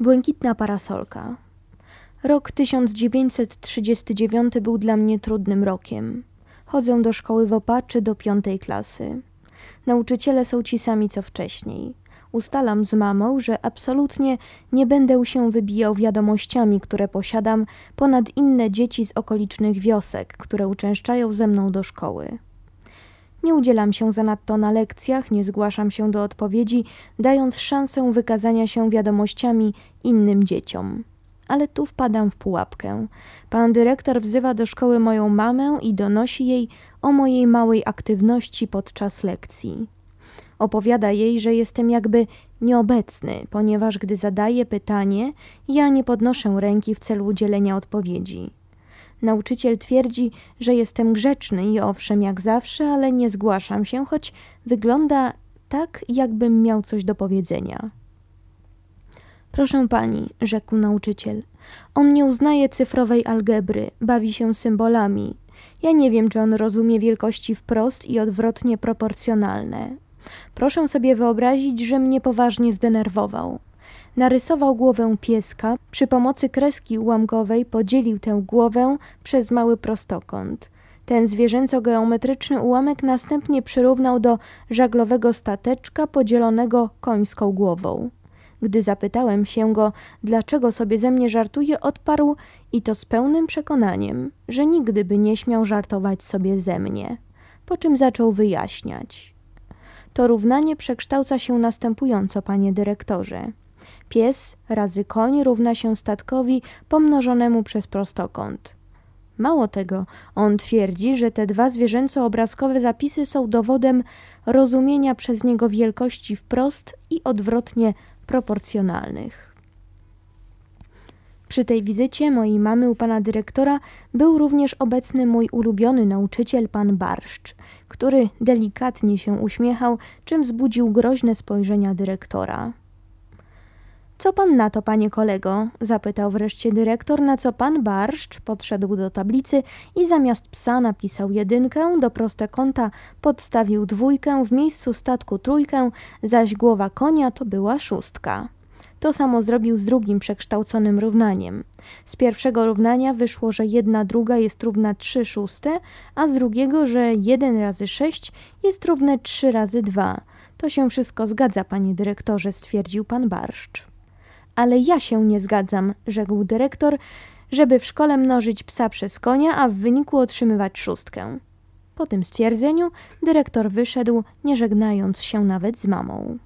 Błękitna parasolka. Rok 1939 był dla mnie trudnym rokiem. Chodzę do szkoły w Opaczy do piątej klasy. Nauczyciele są ci sami co wcześniej. Ustalam z mamą, że absolutnie nie będę się wybijał wiadomościami, które posiadam ponad inne dzieci z okolicznych wiosek, które uczęszczają ze mną do szkoły. Nie udzielam się zanadto na lekcjach, nie zgłaszam się do odpowiedzi, dając szansę wykazania się wiadomościami innym dzieciom. Ale tu wpadam w pułapkę. Pan dyrektor wzywa do szkoły moją mamę i donosi jej o mojej małej aktywności podczas lekcji. Opowiada jej, że jestem jakby nieobecny, ponieważ gdy zadaję pytanie, ja nie podnoszę ręki w celu udzielenia odpowiedzi. Nauczyciel twierdzi, że jestem grzeczny i owszem, jak zawsze, ale nie zgłaszam się, choć wygląda tak, jakbym miał coś do powiedzenia. Proszę pani, rzekł nauczyciel, on nie uznaje cyfrowej algebry, bawi się symbolami. Ja nie wiem, czy on rozumie wielkości wprost i odwrotnie proporcjonalne. Proszę sobie wyobrazić, że mnie poważnie zdenerwował. Narysował głowę pieska, przy pomocy kreski ułamkowej podzielił tę głowę przez mały prostokąt. Ten zwierzęco-geometryczny ułamek następnie przyrównał do żaglowego stateczka podzielonego końską głową. Gdy zapytałem się go, dlaczego sobie ze mnie żartuje, odparł i to z pełnym przekonaniem, że nigdy by nie śmiał żartować sobie ze mnie. Po czym zaczął wyjaśniać. To równanie przekształca się następująco, panie dyrektorze. Pies razy koń równa się statkowi pomnożonemu przez prostokąt. Mało tego, on twierdzi, że te dwa zwierzęco-obrazkowe zapisy są dowodem rozumienia przez niego wielkości wprost i odwrotnie proporcjonalnych. Przy tej wizycie mojej mamy u pana dyrektora był również obecny mój ulubiony nauczyciel, pan Barszcz, który delikatnie się uśmiechał, czym wzbudził groźne spojrzenia dyrektora. Co pan na to, panie kolego? zapytał wreszcie dyrektor, na co pan Barszcz podszedł do tablicy i zamiast psa napisał jedynkę, do proste kąta podstawił dwójkę, w miejscu statku trójkę, zaś głowa konia to była szóstka. To samo zrobił z drugim przekształconym równaniem. Z pierwszego równania wyszło, że jedna druga jest równa 3 szóste, a z drugiego, że 1 razy 6 jest równe 3 razy 2. To się wszystko zgadza, panie dyrektorze, stwierdził pan Barszcz. Ale ja się nie zgadzam, rzekł dyrektor, żeby w szkole mnożyć psa przez konia, a w wyniku otrzymywać szóstkę. Po tym stwierdzeniu dyrektor wyszedł, nie żegnając się nawet z mamą.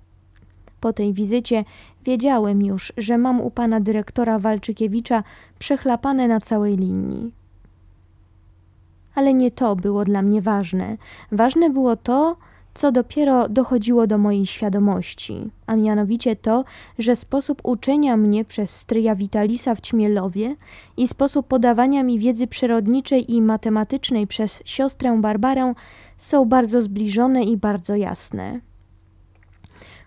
Po tej wizycie wiedziałem już, że mam u pana dyrektora Walczykiewicza przechlapane na całej linii. Ale nie to było dla mnie ważne. Ważne było to, co dopiero dochodziło do mojej świadomości, a mianowicie to, że sposób uczenia mnie przez stryja Witalisa w Ćmielowie i sposób podawania mi wiedzy przyrodniczej i matematycznej przez siostrę Barbarę są bardzo zbliżone i bardzo jasne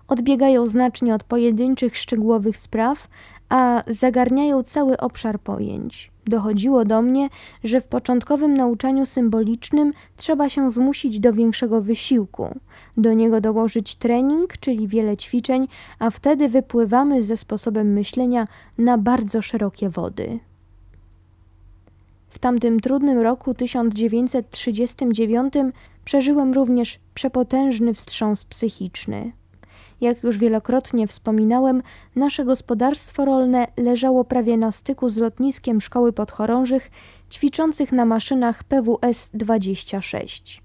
odbiegają znacznie od pojedynczych szczegółowych spraw, a zagarniają cały obszar pojęć. Dochodziło do mnie, że w początkowym nauczaniu symbolicznym trzeba się zmusić do większego wysiłku, do niego dołożyć trening, czyli wiele ćwiczeń, a wtedy wypływamy ze sposobem myślenia na bardzo szerokie wody. W tamtym trudnym roku 1939 przeżyłem również przepotężny wstrząs psychiczny. Jak już wielokrotnie wspominałem, nasze gospodarstwo rolne leżało prawie na styku z lotniskiem szkoły podchorążych ćwiczących na maszynach PWS-26.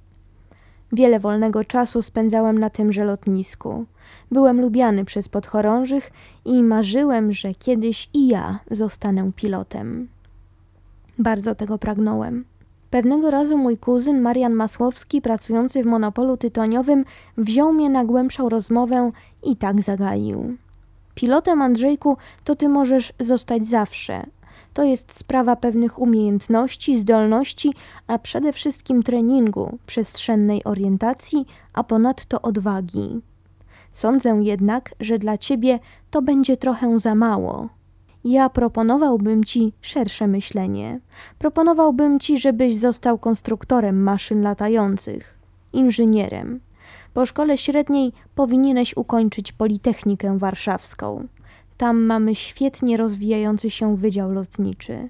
Wiele wolnego czasu spędzałem na tymże lotnisku. Byłem lubiany przez podchorążych i marzyłem, że kiedyś i ja zostanę pilotem. Bardzo tego pragnąłem. Pewnego razu mój kuzyn Marian Masłowski, pracujący w monopolu tytoniowym, wziął mnie na głębszą rozmowę i tak zagaił. Pilotem Andrzejku to ty możesz zostać zawsze. To jest sprawa pewnych umiejętności, zdolności, a przede wszystkim treningu, przestrzennej orientacji, a ponadto odwagi. Sądzę jednak, że dla ciebie to będzie trochę za mało. Ja proponowałbym ci szersze myślenie. Proponowałbym ci, żebyś został konstruktorem maszyn latających, inżynierem. Po szkole średniej powinieneś ukończyć Politechnikę Warszawską. tam mamy świetnie rozwijający się wydział lotniczy.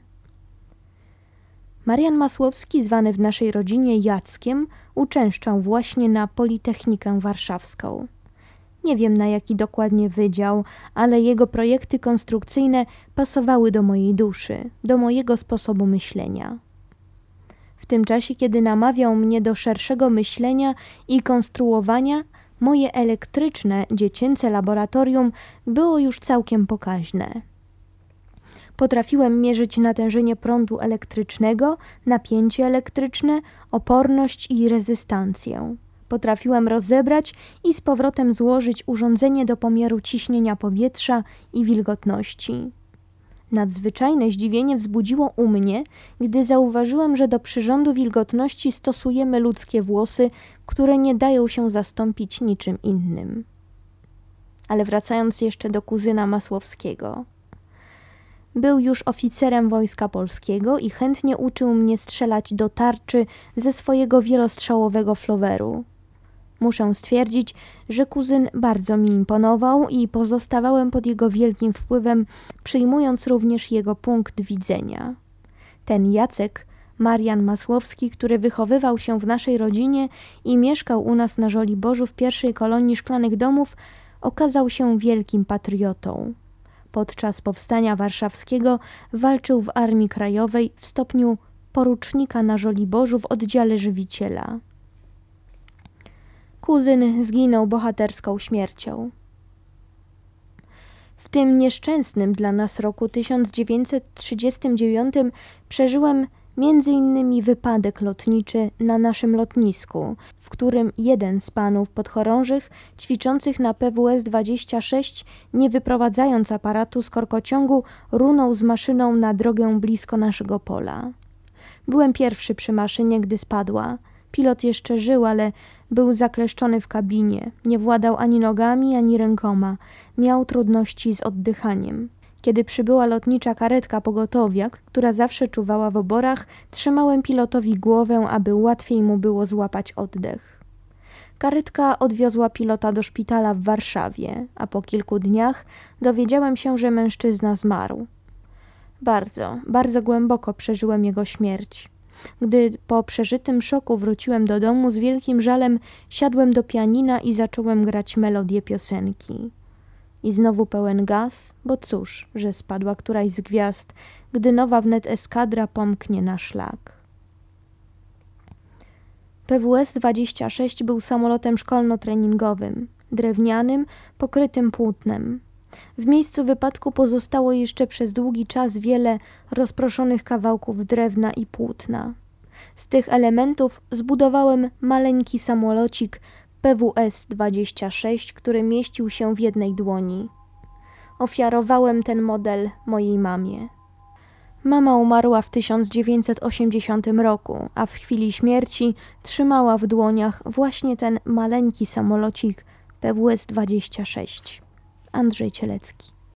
Marian Masłowski, zwany w naszej rodzinie Jackiem, uczęszczał właśnie na Politechnikę Warszawską. Nie wiem na jaki dokładnie wydział, ale jego projekty konstrukcyjne pasowały do mojej duszy, do mojego sposobu myślenia. W tym czasie, kiedy namawiał mnie do szerszego myślenia i konstruowania, moje elektryczne, dziecięce laboratorium było już całkiem pokaźne. Potrafiłem mierzyć natężenie prądu elektrycznego, napięcie elektryczne, oporność i rezystancję. Potrafiłem rozebrać i z powrotem złożyć urządzenie do pomiaru ciśnienia powietrza i wilgotności. Nadzwyczajne zdziwienie wzbudziło u mnie, gdy zauważyłem, że do przyrządu wilgotności stosujemy ludzkie włosy, które nie dają się zastąpić niczym innym. Ale wracając jeszcze do kuzyna Masłowskiego. Był już oficerem wojska polskiego i chętnie uczył mnie strzelać do tarczy ze swojego wielostrzałowego floweru. Muszę stwierdzić, że kuzyn bardzo mi imponował i pozostawałem pod jego wielkim wpływem, przyjmując również jego punkt widzenia. Ten Jacek, Marian Masłowski, który wychowywał się w naszej rodzinie i mieszkał u nas na Żoliborzu w pierwszej kolonii szklanych domów, okazał się wielkim patriotą. Podczas powstania warszawskiego walczył w Armii Krajowej w stopniu porucznika na Żoliborzu w oddziale żywiciela. Kuzyn zginął bohaterską śmiercią. W tym nieszczęsnym dla nas roku 1939 przeżyłem innymi wypadek lotniczy na naszym lotnisku, w którym jeden z panów podchorążych ćwiczących na PWS-26, nie wyprowadzając aparatu z korkociągu, runął z maszyną na drogę blisko naszego pola. Byłem pierwszy przy maszynie, gdy spadła. Pilot jeszcze żył, ale był zakleszczony w kabinie. Nie władał ani nogami, ani rękoma. Miał trudności z oddychaniem. Kiedy przybyła lotnicza karetka pogotowiak, która zawsze czuwała w oborach, trzymałem pilotowi głowę, aby łatwiej mu było złapać oddech. Karetka odwiozła pilota do szpitala w Warszawie, a po kilku dniach dowiedziałem się, że mężczyzna zmarł. Bardzo, bardzo głęboko przeżyłem jego śmierć. Gdy po przeżytym szoku wróciłem do domu, z wielkim żalem siadłem do pianina i zacząłem grać melodię piosenki. I znowu pełen gaz, bo cóż, że spadła któraś z gwiazd, gdy nowa wnet eskadra pomknie na szlak. PWS-26 był samolotem szkolno-treningowym, drewnianym, pokrytym płótnem. W miejscu wypadku pozostało jeszcze przez długi czas wiele rozproszonych kawałków drewna i płótna. Z tych elementów zbudowałem maleńki samolocik PWS-26, który mieścił się w jednej dłoni. Ofiarowałem ten model mojej mamie. Mama umarła w 1980 roku, a w chwili śmierci trzymała w dłoniach właśnie ten maleńki samolocik PWS-26. Andrzej Cielecki.